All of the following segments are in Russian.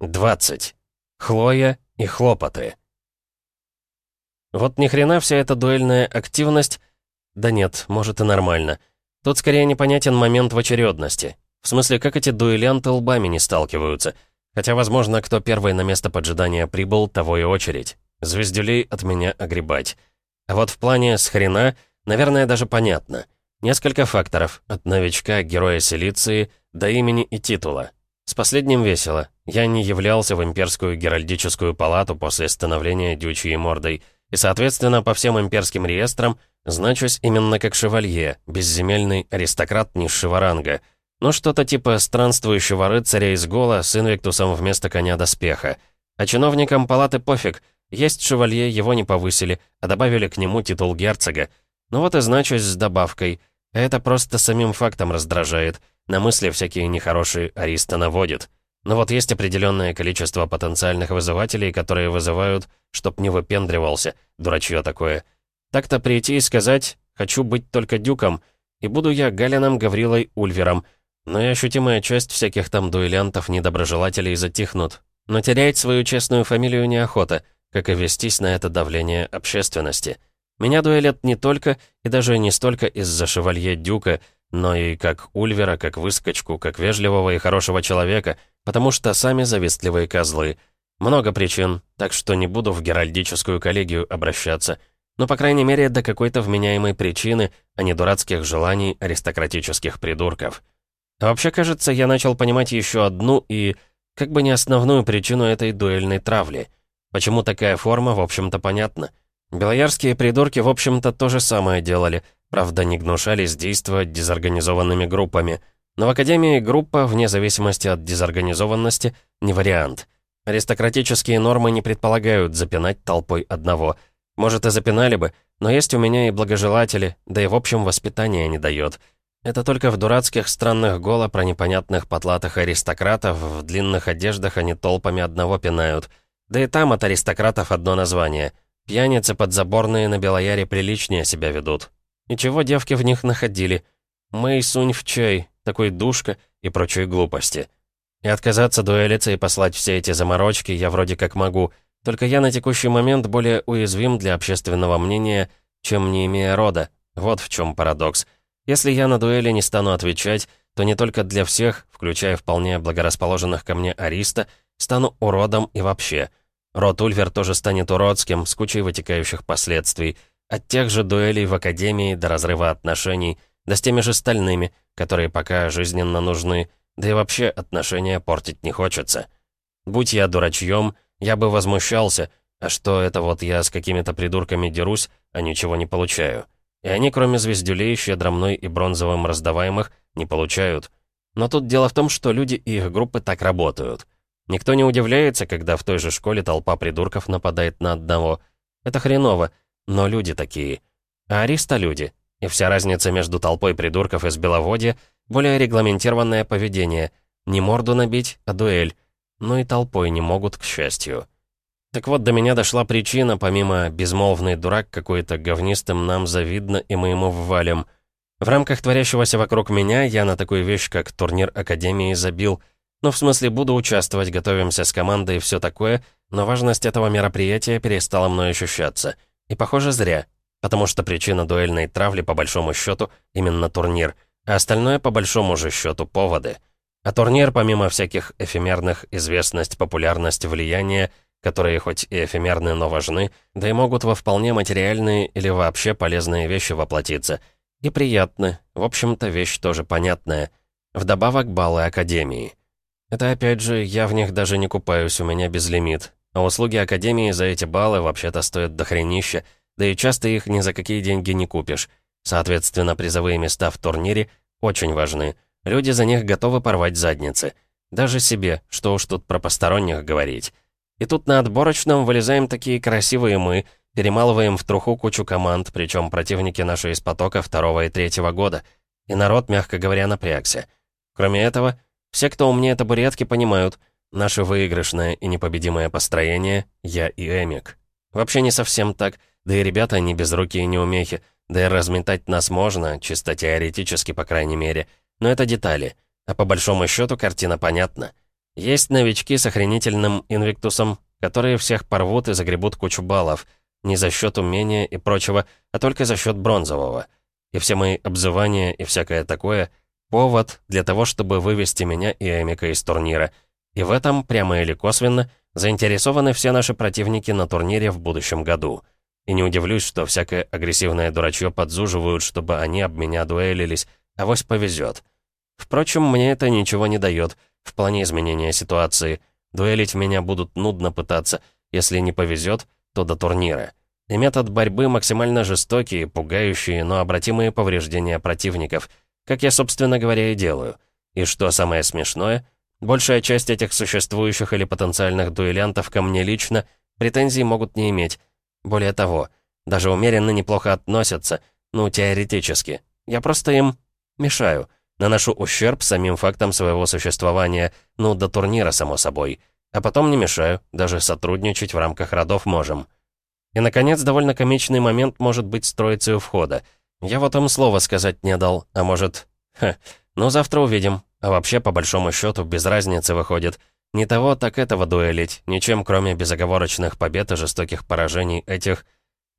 20. Хлоя и хлопоты. Вот ни хрена вся эта дуэльная активность... Да нет, может и нормально. Тут скорее непонятен момент в очередности. В смысле, как эти дуэлянты лбами не сталкиваются. Хотя, возможно, кто первый на место поджидания прибыл, того и очередь. Звездюлей от меня огребать. А вот в плане с хрена, наверное, даже понятно. Несколько факторов, от новичка, героя Силиции, до имени и титула. С последним весело. Я не являлся в имперскую геральдическую палату после становления дючьей мордой, и, соответственно, по всем имперским реестрам значусь именно как шевалье, безземельный аристократ низшего ранга. Ну, что-то типа странствующего рыцаря из Гола с инвиктусом вместо коня доспеха. А чиновникам палаты пофиг, есть шевалье, его не повысили, а добавили к нему титул герцога. Ну вот и значусь с добавкой. Это просто самим фактом раздражает. На мысли всякие нехорошие ариста наводит. Но вот есть определенное количество потенциальных вызывателей, которые вызывают, чтоб не выпендривался, дурачье такое. Так-то прийти и сказать «хочу быть только дюком», и буду я Галином Гаврилой Ульвером, но и ощутимая часть всяких там дуэлянтов-недоброжелателей затихнут. Но терять свою честную фамилию неохота, как и вестись на это давление общественности. Меня дуэлят не только и даже не столько из-за шевалье Дюка, но и как Ульвера, как выскочку, как вежливого и хорошего человека, потому что сами завистливые козлы. Много причин, так что не буду в геральдическую коллегию обращаться. Но, по крайней мере, до какой-то вменяемой причины, а не дурацких желаний аристократических придурков. А вообще, кажется, я начал понимать еще одну и, как бы не основную причину этой дуэльной травли. Почему такая форма, в общем-то, понятно. Белоярские придурки, в общем-то, то же самое делали — Правда, не гнушались действовать дезорганизованными группами. Но в Академии группа, вне зависимости от дезорганизованности, не вариант. Аристократические нормы не предполагают запинать толпой одного. Может, и запинали бы, но есть у меня и благожелатели, да и в общем воспитание не дает. Это только в дурацких странных голо про непонятных потлатых аристократов в длинных одеждах они толпами одного пинают. Да и там от аристократов одно название. Пьяницы подзаборные на Белояре приличнее себя ведут. И чего девки в них находили? Мэй сунь в чай, такой душка и прочие глупости. И отказаться дуэлиться и послать все эти заморочки я вроде как могу, только я на текущий момент более уязвим для общественного мнения, чем не имея рода. Вот в чем парадокс. Если я на дуэли не стану отвечать, то не только для всех, включая вполне благорасположенных ко мне Ариста, стану уродом и вообще. Род Ульвер тоже станет уродским, с кучей вытекающих последствий — от тех же дуэлей в Академии до разрыва отношений, да с теми же стальными, которые пока жизненно нужны, да и вообще отношения портить не хочется. Будь я дурачьем, я бы возмущался, а что это вот я с какими-то придурками дерусь, а ничего не получаю. И они, кроме звездюлей, щедро мной и бронзовым раздаваемых, не получают. Но тут дело в том, что люди и их группы так работают. Никто не удивляется, когда в той же школе толпа придурков нападает на одного. Это хреново, но люди такие. А ариста. И вся разница между толпой придурков из Беловодья — более регламентированное поведение. Не морду набить, а дуэль. Ну и толпой не могут, к счастью. Так вот, до меня дошла причина, помимо «безмолвный дурак какой-то говнистым нам завидно, и мы ему ввалим». В рамках творящегося вокруг меня я на такую вещь, как турнир Академии, забил. Ну, в смысле, буду участвовать, готовимся с командой и все такое, но важность этого мероприятия перестала мной ощущаться. И, похоже, зря. Потому что причина дуэльной травли, по большому счету, именно турнир, а остальное, по большому же счету, поводы. А турнир, помимо всяких эфемерных известность, популярность, влияние, которые хоть и эфемерны, но важны, да и могут во вполне материальные или вообще полезные вещи воплотиться. И приятны. В общем-то, вещь тоже понятная. Вдобавок баллы Академии. Это опять же, я в них даже не купаюсь, у меня безлимит. А услуги Академии за эти баллы вообще-то стоят дохренища, да и часто их ни за какие деньги не купишь. Соответственно, призовые места в турнире очень важны. Люди за них готовы порвать задницы. Даже себе, что уж тут про посторонних говорить. И тут на отборочном вылезаем такие красивые мы, перемалываем в труху кучу команд, причем противники наши из потока второго и третьего года. И народ, мягко говоря, напрягся. Кроме этого, все, кто умнее табуретки, понимают — Наше выигрышное и непобедимое построение — я и Эмик. Вообще не совсем так, да и ребята не безрукие и неумехи, да и разметать нас можно, чисто теоретически, по крайней мере. Но это детали. А по большому счету картина понятна. Есть новички с охренительным инвиктусом, которые всех порвут и загребут кучу баллов. Не за счет умения и прочего, а только за счет бронзового. И все мои обзывания и всякое такое — повод для того, чтобы вывести меня и Эмика из турнира. И в этом, прямо или косвенно, заинтересованы все наши противники на турнире в будущем году. И не удивлюсь, что всякое агрессивное дурачье подзуживают, чтобы они об меня дуэлились, а вось повезет. Впрочем, мне это ничего не дает в плане изменения ситуации. Дуэлить меня будут нудно пытаться. Если не повезет, то до турнира. И метод борьбы максимально жестокие, пугающие, но обратимые повреждения противников. Как я, собственно говоря, и делаю. И что самое смешное, большая часть этих существующих или потенциальных дуэлянтов ко мне лично претензий могут не иметь. Более того, даже умеренно неплохо относятся, ну, теоретически. Я просто им мешаю. Наношу ущерб самим фактом своего существования, ну, до турнира, само собой. А потом не мешаю, даже сотрудничать в рамках родов можем. И, наконец, довольно комичный момент может быть с троицей у входа. Я вот им слова сказать не дал, а может... Ха, ну, завтра увидим. А вообще, по большому счету, без разницы выходит. Не того, так этого дуэлить, ничем, кроме безоговорочных побед и жестоких поражений этих...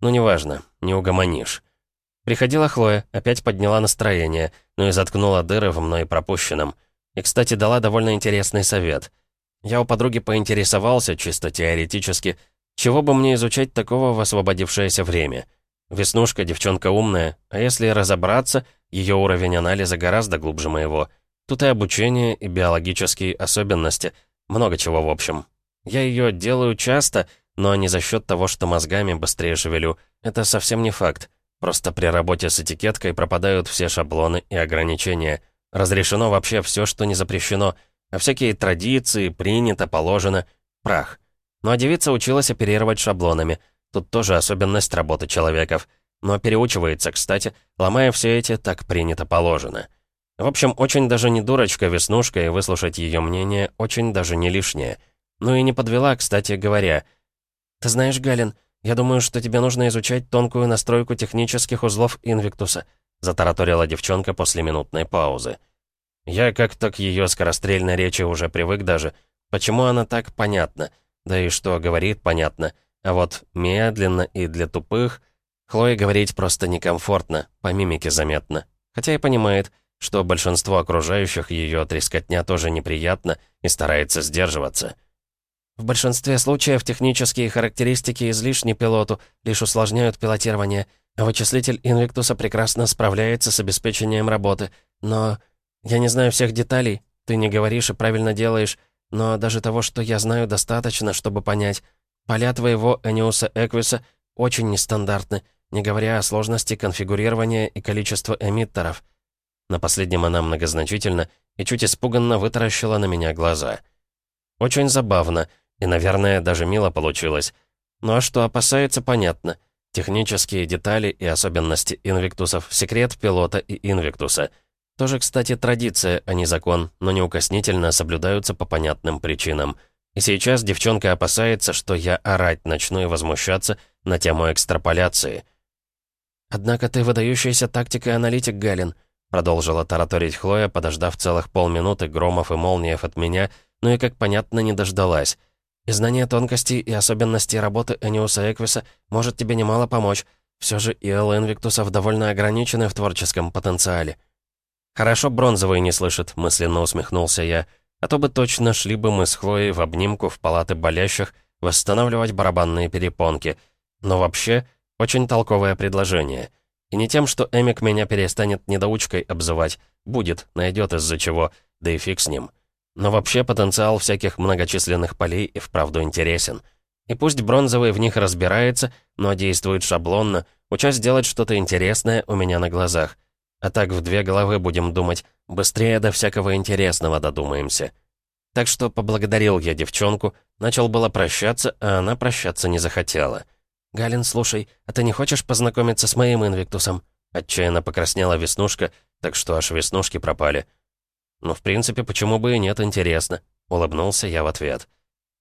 Ну, неважно, не угомонишь. Приходила Хлоя, опять подняла настроение, ну и заткнула дыры в мной пропущенном. И, кстати, дала довольно интересный совет. Я у подруги поинтересовался, чисто теоретически, чего бы мне изучать такого в освободившееся время. Веснушка девчонка умная, а если разобраться, ее уровень анализа гораздо глубже моего. Тут и обучение, и биологические особенности, много чего в общем. Я ее делаю часто, но не за счет того, что мозгами быстрее шевелю. Это совсем не факт. Просто при работе с этикеткой пропадают все шаблоны и ограничения. Разрешено вообще все, что не запрещено, а всякие традиции, принято, положено — прах. Ну а девица училась оперировать шаблонами. Тут тоже особенность работы человеков. Но переучивается, кстати, ломая все эти «так принято, положено». В общем, очень даже не дурочка Веснушка, и выслушать ее мнение очень даже не лишнее. Ну и не подвела, кстати говоря. «Ты знаешь, Галин, «Я думаю, что тебе нужно изучать тонкую настройку технических узлов Инвиктуса», затараторила девчонка после минутной паузы. Я как-то к ее скорострельной речи уже привык даже. Почему она так понятна? Да и что говорит, понятно. А вот медленно и для тупых... Хлое говорить просто некомфортно, по мимике заметно. Хотя и понимает, что большинство окружающих ее трескотня тоже неприятно и старается сдерживаться. В большинстве случаев технические характеристики излишни пилоту, лишь усложняют пилотирование, вычислитель Инвиктуса прекрасно справляется с обеспечением работы. Но я не знаю всех деталей, ты не говоришь и правильно делаешь, но даже того, что я знаю, достаточно, чтобы понять. Поля твоего Эниуса Эквиса очень нестандартны, не говоря о сложности конфигурирования и количества эмиттеров. На последнем она многозначительно и чуть испуганно вытаращила на меня глаза. Очень забавно — и, наверное, даже мило получилось. Ну а что опасается, понятно. Технические детали и особенности инвиктусов — секрет пилота и инвиктуса. Тоже, кстати, традиция, а не закон, но неукоснительно соблюдаются по понятным причинам. И сейчас девчонка опасается, что я орать начну и возмущаться на тему экстраполяции. «Однако ты выдающийся тактик и аналитик, Галин», продолжила тараторить Хлоя, подождав целых полминуты громов и молниев от меня, но и, как понятно, не дождалась. И знание тонкостей и особенностей работы Эниуса Эквиса может тебе немало помочь. Все же Иэл Инвиктусов довольно ограничены в творческом потенциале. «Хорошо бронзовый не слышит», — мысленно усмехнулся я. «А то бы точно шли бы мы с Хлоей в обнимку в палаты болящих восстанавливать барабанные перепонки. Но вообще, очень толковое предложение. И не тем, что Эмик меня перестанет недоучкой обзывать. Будет, найдет из-за чего, да и фиг с ним. Но вообще потенциал всяких многочисленных полей и вправду интересен. И пусть бронзовый в них разбирается, но действует шаблонно, учась сделать что-то интересное у меня на глазах. А так в две головы будем думать, быстрее до всякого интересного додумаемся. Так что поблагодарил я девчонку, начал было прощаться, а она прощаться не захотела. «Галин, слушай, а ты не хочешь познакомиться с моим инвиктусом?» Отчаянно покраснела веснушка, так что аж веснушки пропали. «Ну, в принципе, почему бы и нет, интересно», — улыбнулся я в ответ.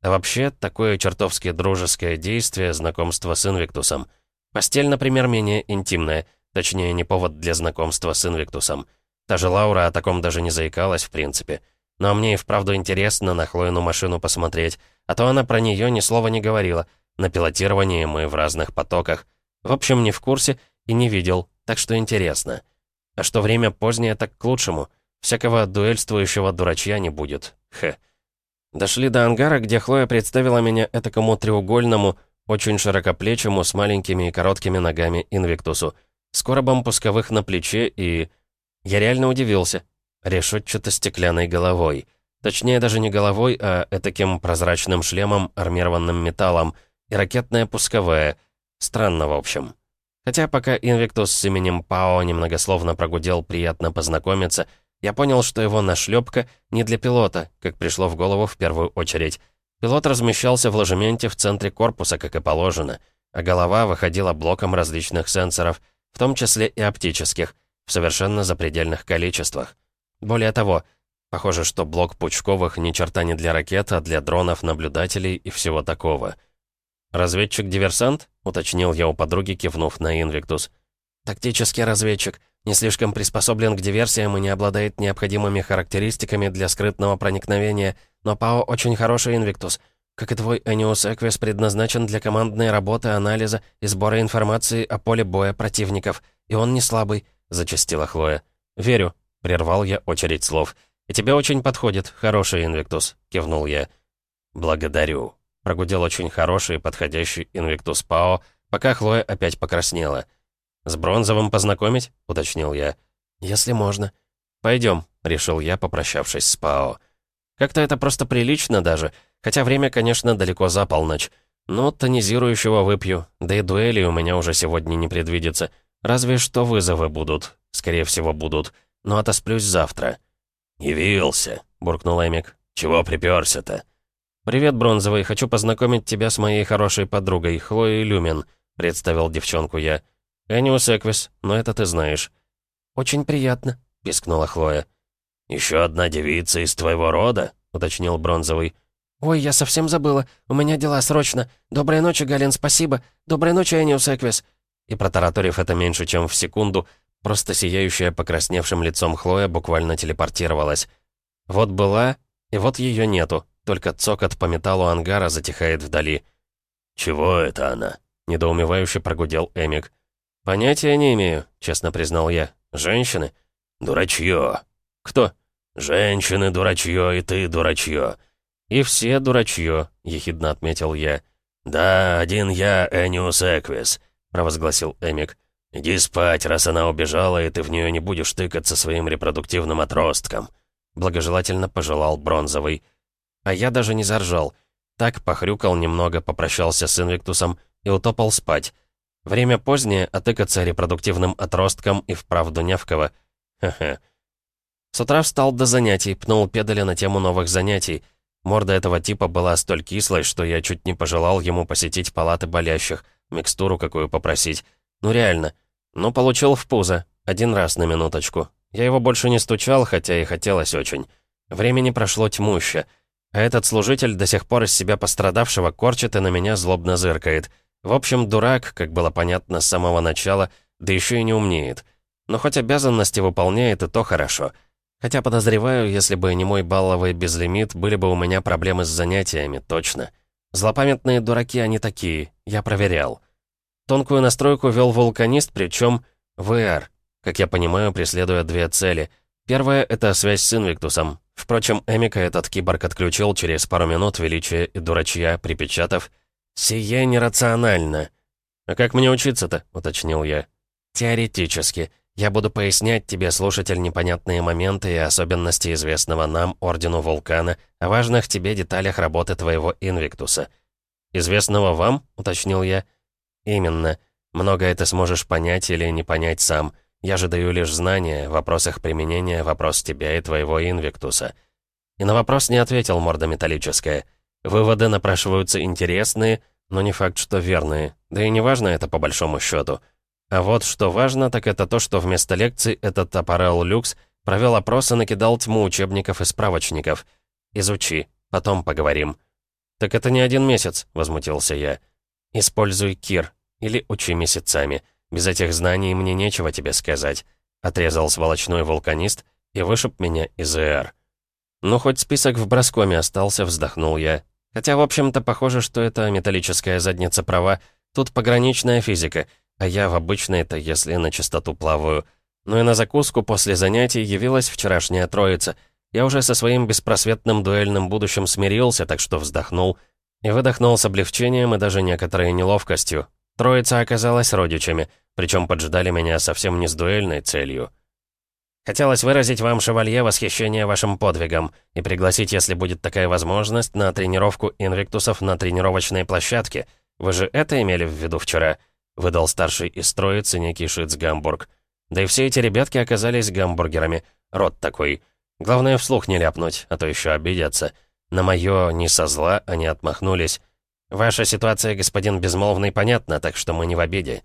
А вообще, такое чертовски дружеское действие, знакомство с Инвиктусом. Постель, например, менее интимная, точнее, не повод для знакомства с Инвиктусом. Та же Лаура о таком даже не заикалась, в принципе. Но мне и вправду интересно на Хлоину машину посмотреть, а то она про нее ни слова не говорила. На пилотировании мы в разных потоках. В общем, не в курсе и не видел, так что интересно. А что время позднее, так к лучшему. Всякого дуэльствующего дурачья не будет. Хе. Дошли до ангара, где Хлоя представила меня этакому треугольному, очень широкоплечему, с маленькими и короткими ногами инвиктусу, с коробом пусковых на плече и... Я реально удивился. Решетчато-стеклянной головой. Точнее, даже не головой, а этаким прозрачным шлемом, армированным металлом, и ракетная пусковая. Странно, в общем. Хотя пока Инвиктус с именем Пао немногословно прогудел «приятно познакомиться», я понял, что его нашлепка не для пилота, как пришло в голову в первую очередь. Пилот размещался в ложементе в центре корпуса, как и положено, а голова выходила блоком различных сенсоров, в том числе и оптических, в совершенно запредельных количествах. Более того, похоже, что блок Пучковых ни черта не для ракет, а для дронов, наблюдателей и всего такого. «Разведчик-диверсант?» — уточнил я у подруги, кивнув на Инвиктус. «Тактический разведчик. Не слишком приспособлен к диверсиям и не обладает необходимыми характеристиками для скрытного проникновения, но Пао очень хороший Инвиктус. Как и твой Эниус Эквис предназначен для командной работы, анализа и сбора информации о поле боя противников. И он не слабый», — зачастила Хлоя. «Верю», — прервал я очередь слов. «И тебе очень подходит, хороший Инвиктус», — кивнул я. «Благодарю», — прогудел очень хороший подходящий Инвиктус Пао, пока Хлоя опять покраснела. «С бронзовым познакомить?» — уточнил я. «Если можно». «Пойдем», — решил я, попрощавшись с Пао. «Как-то это просто прилично даже, хотя время, конечно, далеко за полночь. Но тонизирующего выпью, да и дуэли у меня уже сегодня не предвидится. Разве что вызовы будут. Скорее всего, будут. Но отосплюсь завтра». «Явился», — буркнул Эмик. «Чего приперся-то?» «Привет, Бронзовый. Хочу познакомить тебя с моей хорошей подругой, Хлоей Люмин», — представил девчонку я. «Эниус Эквис, но это ты знаешь». «Очень приятно», — пискнула Хлоя. «Еще одна девица из твоего рода?» — уточнил Бронзовый. «Ой, я совсем забыла. У меня дела срочно. Доброй ночи, Галин, спасибо. Доброй ночи, Эниус Эквис». И протараторив это меньше, чем в секунду, просто сияющая покрасневшим лицом Хлоя буквально телепортировалась. Вот была, и вот ее нету, только цокот по металлу ангара затихает вдали. «Чего это она?» — недоумевающе прогудел Эмик. «Понятия не имею», — честно признал я. «Женщины?» «Дурачье». «Кто?» «Женщины дурачье, и ты дурачье». «И все дурачье», — ехидно отметил я. «Да, один я, Эниус Эквис», — провозгласил Эмик. «Иди спать, раз она убежала, и ты в нее не будешь тыкаться своим репродуктивным отростком», — благожелательно пожелал Бронзовый. А я даже не заржал. Так похрюкал немного, попрощался с Инвиктусом и утопал спать. Время позднее, а тыкаться репродуктивным отростком и вправду нявково. Хе-хе. С утра встал до занятий, пнул педали на тему новых занятий. Морда этого типа была столь кислой, что я чуть не пожелал ему посетить палаты болящих, микстуру какую попросить. Ну реально. Ну, получил в пузо. Один раз на минуточку. Я его больше не стучал, хотя и хотелось очень. Времени прошло тьмуще. А этот служитель до сих пор из себя пострадавшего корчит и на меня злобно зыркает — в общем, дурак, как было понятно с самого начала, да еще и не умнеет. Но хоть обязанности выполняет, и то хорошо. Хотя подозреваю, если бы не мой балловый безлимит, были бы у меня проблемы с занятиями, точно. Злопамятные дураки они такие, я проверял. Тонкую настройку вел вулканист, причем VR, как я понимаю, преследуя две цели. Первая — это связь с Инвиктусом. Впрочем, Эмика этот киборг отключил через пару минут величия и дурачья, припечатав — «Сие нерационально». «А как мне учиться-то?» — уточнил я. «Теоретически. Я буду пояснять тебе, слушатель, непонятные моменты и особенности известного нам, Ордену Вулкана, о важных тебе деталях работы твоего Инвиктуса». «Известного вам?» — уточнил я. «Именно. Многое ты сможешь понять или не понять сам. Я же даю лишь знания, в вопросах применения вопрос тебя и твоего Инвиктуса». И на вопрос не ответил морда металлическая — Выводы напрашиваются интересные, но не факт, что верные. Да и не важно это по большому счету. А вот что важно, так это то, что вместо лекций этот аппарел люкс провел опрос и накидал тьму учебников и справочников. Изучи, потом поговорим. «Так это не один месяц», — возмутился я. «Используй Кир, или учи месяцами. Без этих знаний мне нечего тебе сказать», — отрезал сволочной вулканист и вышиб меня из ЭР. Ну, хоть список в броскоме остался, вздохнул я. Хотя, в общем-то, похоже, что это металлическая задница права. Тут пограничная физика, а я в обычной-то, если на чистоту плаваю. Ну и на закуску после занятий явилась вчерашняя троица. Я уже со своим беспросветным дуэльным будущим смирился, так что вздохнул. И выдохнул с облегчением и даже некоторой неловкостью. Троица оказалась родичами, причем поджидали меня совсем не с дуэльной целью. Хотелось выразить вам, шевалье, восхищение вашим подвигом и пригласить, если будет такая возможность, на тренировку инвиктусов на тренировочной площадке. Вы же это имели в виду вчера?» — выдал старший из троицы некий Шиц Гамбург. Да и все эти ребятки оказались гамбургерами. Рот такой. Главное, вслух не ляпнуть, а то еще обидятся. На мое не со зла они отмахнулись. «Ваша ситуация, господин Безмолвный, понятна, так что мы не в обиде».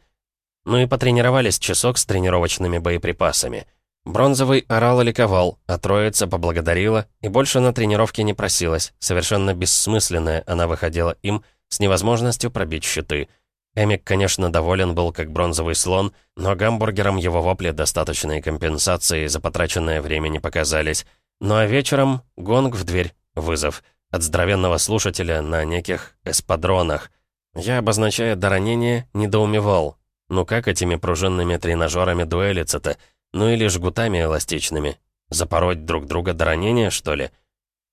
Ну и потренировались часок с тренировочными боеприпасами — Бронзовый орал и ликовал, а троица поблагодарила и больше на тренировке не просилась. Совершенно бессмысленная она выходила им с невозможностью пробить щиты. Эмик, конечно, доволен был как бронзовый слон, но гамбургерам его вопли достаточной компенсации за потраченное время не показались. Ну а вечером гонг в дверь, вызов от здоровенного слушателя на неких эспадронах. Я, обозначая до недоумевал. Ну как этими пружинными тренажерами дуэлиться-то? Ну или жгутами эластичными. Запороть друг друга до ранения, что ли?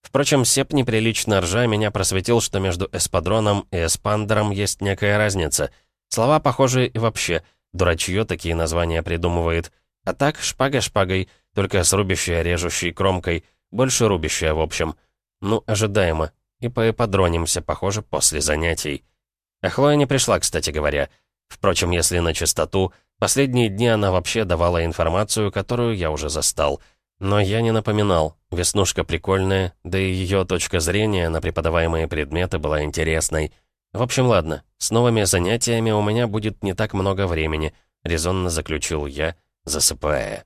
Впрочем, Сеп неприлично ржа меня просветил, что между эспадроном и эспандером есть некая разница. Слова похожие и вообще. Дурачье такие названия придумывает. А так, шпага шпагой, только с рубящей, режущей кромкой. Больше рубящая, в общем. Ну, ожидаемо. И поэпадронимся, похоже, после занятий. А Хлоя не пришла, кстати говоря. Впрочем, если на чистоту, Последние дни она вообще давала информацию, которую я уже застал. Но я не напоминал. Веснушка прикольная, да и ее точка зрения на преподаваемые предметы была интересной. В общем, ладно, с новыми занятиями у меня будет не так много времени, резонно заключил я, засыпая.